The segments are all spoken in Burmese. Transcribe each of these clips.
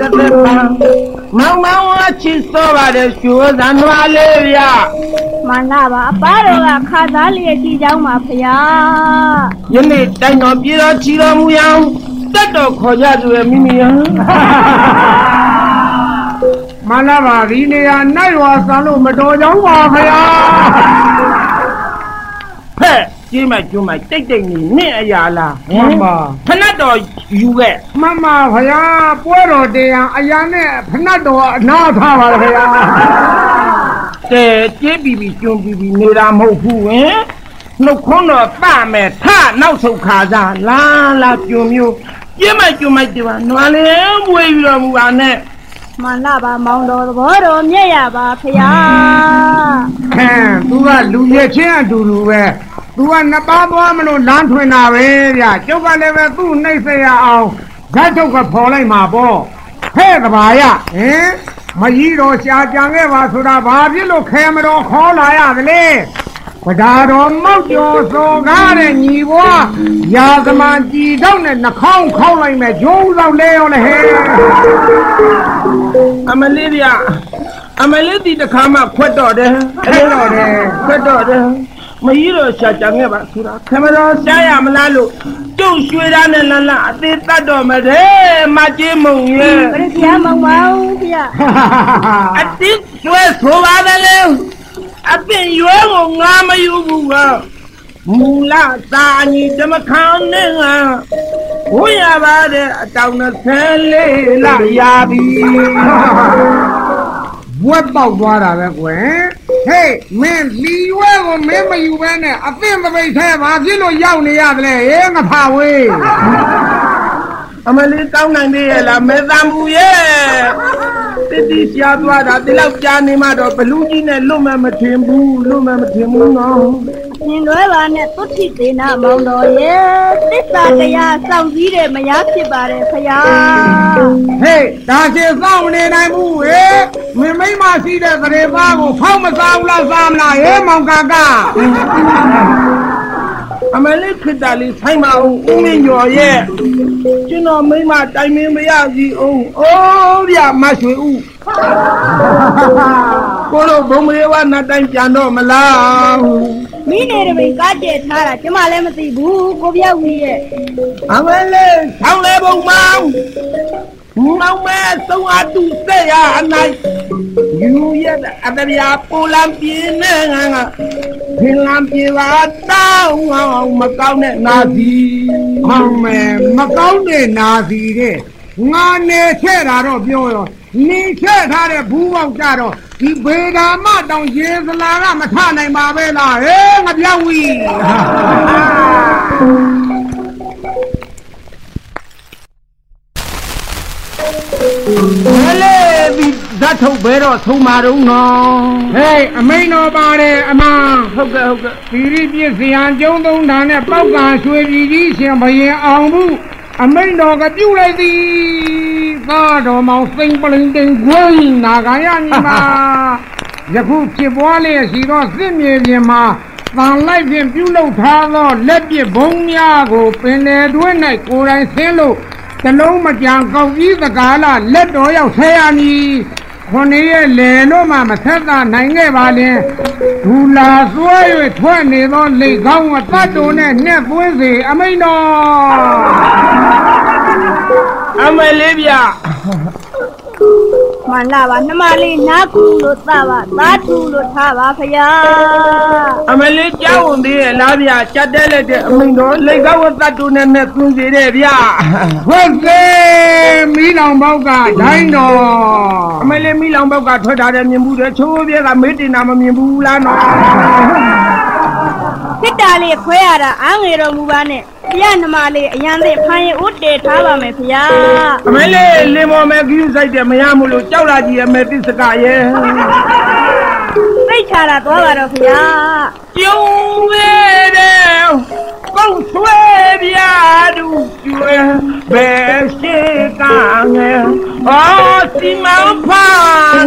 တသက်ပါမောင်မောင်ဝချစ်စောပါတယ်ရွှေသံနွားလေးဗျာမန္လာပါအပားတော်ကခါသားလျက်ကြည့်ကြောင်းပါဖရာယနေ့တိုင်တော်ပြည်တော်ချီတော်မူရန်တက်တော်ခေါ်ကြသူရဲ့မိမိယံမလာပါဒီနေရာနိုင်ဝါဆန်လို့မတော်ကြောင်းပါခရာဖ က်ကြီးမကျွမ်းမတိတ်တိတ်နေနဲ့အရာလားမှန်ပါဖနတ်တော်ယူခဲ့မမခရာပွဲတော်တရားအရာနဲ့ဖဏတ်တော်အနာထားပါလေခရာတဲကြေးပြီးပြီးကျွန်းပြီးပြီးနေတာမဟုတ်ဘူးဝင်နှုတ်ခွန်းတော်ပမယ်ထနောက်ဆုတ်ခါစားလာလာကျွန်းမျိုးကျင်းမကျွန်းမဒီပါနွားလေးဝေးပြီးတော်မူပါနဲ့မန္လာပါမောင်တော်သဘောတော်မြက်ရပါဖရာဟမ်သူကလူရဲ့ချင်းအတူတူပဲ သူကနှစ်ပါးသွားမလို့လမ်းထွင်တာပဲဗျကျုပ်ကလည်းပဲသူ့နှိမ့်ဆက်ရအောင်ဓာတ်ထုတ်ကဖော်လိုက်မှာပေါ့ဟဲ့တဘာရဟင်မကြီးတော်ရှာကြံခဲ့ပါဆိုတာဘာဖြစ်လို့ခဲမတော်ခေါ်လာရသလဲပဒါတော်မောက်ကျော်စောကားတဲ့ညီဘွားရာသမန်ကြည်တော့နဲ့နှခေါင်းခေါက်လိုက်မယ်ဂျိုးလောက်လဲရောလေဟဲ့အမလေးဗျအမလေးဒီတစ်ခါမှခွတ်တော့တယ်အဲ့တော့တယ်ခွတ်တော့တယ် မကြီးတော့ရှာကြခဲ့ပါဆိုတာခမတော်ရှားရမလားလို့ကျုပ်ရွှေသားနဲ့လန်းလန်းအသေးတတ်တော့မတဲ့မကြီးမုံရဲ့ဘယ်ဖရာမောင်မောင်ဖရာအတိကျွဲဆိုပါတယ်လေအပင်ရွယ်ကိုငါမယူဘူးကမူလာသာညီဓမ္မခန်းနဲ့ငါဝိရပါတဲ့အတောင်24လရပြီဘွက်ပေါက်သွားတာပဲကွယ် ဟေးမင်းလီရွဲကိုမင်းမယူဘဲနဲ့အသင့်မပိတ်ထဲဘာဖြစ်လို့ရောက်နေရသလဲဟေးငါဖာဝေးအမလေးကောင်းနိုင်သေးရဲ့လားမဲတံဘူးရဲ့တတိရှားသွားတာဒီလောက်ကြာနေမှတော့ဘလူးကြီးနဲ့လွတ်မဲ့မထင်ဘူးလွတ်မဲ့မထင်ဘူးနော်ရှ င်လွဲပါနဲ့သုတိသေနာမောင်တော်ရဲ့သစ္စာတရားစောင့်စည်းတဲ့မယားဖြစ်ပါတယ်ဖရာဟေးဒါချေစောင့်မနေနိုင်ဘူးဟေးမင်းမိမရှိတဲ့သရေသားကိုဖောက်မစားဘူးလားစားမလားဟေးမောင်ကာကာအမလေးခစ်တာလေးဆိုင်မအောင်ဦးမင်းကျော်ရဲ့ကျွန်တော်မိမတိုင်မင်းမရစီအောင်အိုးဗျမရွှေဦးကိုလိုဘုံမလေးဝနတ်တိုင်းပြန်တော့မလား မိနေတပိန်ကားကျဲထားတာကျမလည်းမသိဘူးကိုပြောက်ကြီးရဲ့အမလေးဆောင်းလေဘုံမောင်မောင်မဲသုံးအတူဆက်ရအနိုင်ယူရတဲ့အတရာပူလံပြင်းနေငါငါဖင်လံပြေပါတောင်းအောင်မကောင်းတဲ့နာစီဟောင်းမယ်မကောင်းတဲ့နာစီတဲ့ ငါနေချဲ့တာတော့ပြောရောနေချဲ့ထားတဲ့ဘူးပေါက်ကြတော့ဒီဘေဒါမတောင်ရေစလာကမထနိုင်ပါပဲလားဟေးငါပြောက်ဝီမလေးပြီးဓာတ်ထုတ်ဘဲတော့သုံးမာတော့နော်ဟေးအမိန်တော်ပါတယ်အမန်ဟုတ်ကဲ့ဟုတ်ကဲ့သီရိပြည့်စရန်ကျုံးသုံးဌာနဲ့ပောက်ကံရွှေပြည်ကြီးရှင်ဘရင်အောင်မှု အမိန်တော်ကပြုတ်လိုက်သည်သာတော်မောင်စိန်ပလင်တင်ခွင်းနာဂာယညီမယခုဖြစ်ပွားလျက်ရှိသောစစ်မြေပြင်မှာတန်လိုက်ဖြင့်ပြုလုပ်ထားသောလက်ပစ်ဘုံများကိုပင်လေတွင်း၌ကိုယ်တိုင်ဆင်းလို့တလုံးမကြံကောက်ကြီးသကားလလက်တော်ရောက်ဆဲရမည် ခொနည်းရဲ့လေလို့မှမဆက်သာနိုင်ခဲ့ပါလင်ဒူလာစွဲ၍ထွက်နေသောလေကောင်းအတတ်တော်နဲ့နှက်သွင်းစေအမိန်တော်အမလေးဗျ မှန်လားပါနှမလေးနားကူလို့သပါသားထူလို့ထားပါဖရာအမလေးကြောက်ဝင်သေးရဲ့လားဗျကြက်တဲလိုက်တဲ့အမိန်တော်လေကောက်ဝတ်တတ်တူနဲ့နဲ့သွင်းစေတဲ့ဗျဟုတ်ကဲ့မီးလောင်ပေါက်ကဒိုင်းတော်အမလေးမိလောင်ဘက်ကထွက်ထားတဲ့မြင်ဘူးတဲ့ချိုးပြဲကမေးတင်တာမမြင်ဘူးလားနော် စစ်တာလေးခွဲရတာအားငယ်တော်မူပါနဲ့ဖရာနှမလေးအရန်သေးဖိုင်ရင်ဥတည်ထားပါမယ်ဖရာအမလေးလင်မော်မဲခီးဆိုင်တယ်မရမလို့ကြောက်လာကြီးရဲ့မဲသစ္စကရဲ့သိတ်ချတာသွားပါတော့ဖရာကျုံဝဲတဲ့ကောင်းဆွဲပြဒူကျွဲဘယ်ရှိကငယ်အော်စီမံဖာ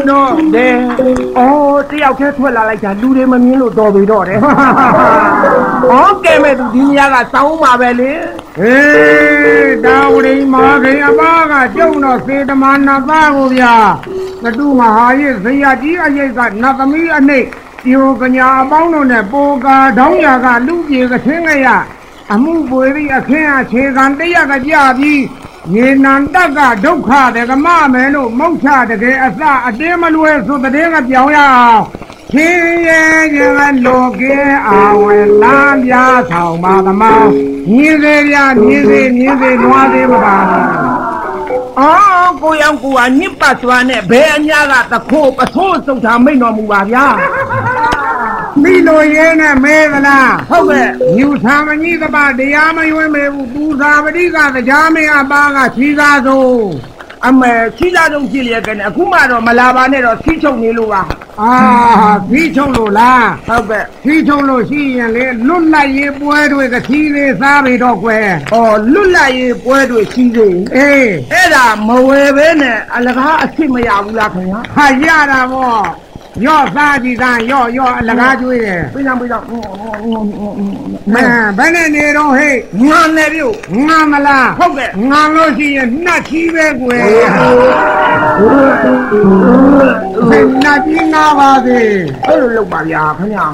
တော့တဲ့အော်တယောက်တည်းထွက်လာလိုက်တာလူတွေမမြင်လို့တော်ပြီတော့တယ်ဟောကဲမဲ့သူဒီနေရာကစောင်းပါပဲလေအေးတာဝရိမာခင်အပါကကျုံတော့စေတမနာသားကိုဗျာမတူမဟာရဲ့ဇယကြီးအရိတ်ကနတ်သမီးအနှိတ်ဒီဟိုကညာအပေါင်းတို့နဲ့ပိုကာတောင်းရာကလူပြေကထင်းကြရအမှုပွေပြီးအခင်းအခြေခံတရကကြပြီး ရေနံတက်ကဒုက္ခတဲ့ကမမယ်လို့မုတ်ချတကယ်အစအတင်းမလွယ်ဆိုတဲ့ကပြောင်းရအောင်ချင်းရဲ့ကျကလိုကဲအာဝဲလမ်းပြဆောင်ပါသမောင်းမြင်းစေပြမြင်းစေမြင်းစေနွားသေးမပါဘူးအော်ကိုရောင်ကိုကညစ်ပတ်သွားနဲ့ဘယ်အညာကတခိုးပထိုးစုတ်တာမိတ်တော်မူပါဗျာ မိလိုရဲနဲ့မဲသလားဟုတ်ကဲ့ညူသာမကြီးကပတရားမယွင်းမေဘူးပူဇာပတိကတရားမင်းအပါကခြီးသားဆိုအမေချီလာတော့ကြည့်လျက်ကနေအခုမှတော့မလာပါနဲ့တော့စီးချုပ်နေလို့ပါအာဖြီးချုံလို့လားဟုတ်ကဲ့ဖြီးချုံလို့ရှိရင်လေလွတ်လိုက်ရေးပွဲတွေကခီးလေးစားပြီတော့ကွယ်။အော်လွတ်လပ်ရေးပွဲတွေရှိသေးတယ်အေး။အဲ့ဒါမဝယ်ဘဲနဲ့အလကားအစ်စ်မရဘူးလားခင်ဗျာဟာရတာဗော ရော့စားကြည့်သားရော့ရော့အလကားကျွေးတယ်။ပြင်းပြပြမင်းဘယ်နဲ့နေတော့ဟဲ့ငါနဲ့ပြုတ်ငါမလားဟုတ်ကဲ့ငါလို့ရှိရင်နှက်ချီးပဲကွယ်နှက်ချီးနာပါစေအဲ့လိုလုပ်ပါဗျာခင်ဗျာ